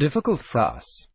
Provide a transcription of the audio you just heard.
difficult for us.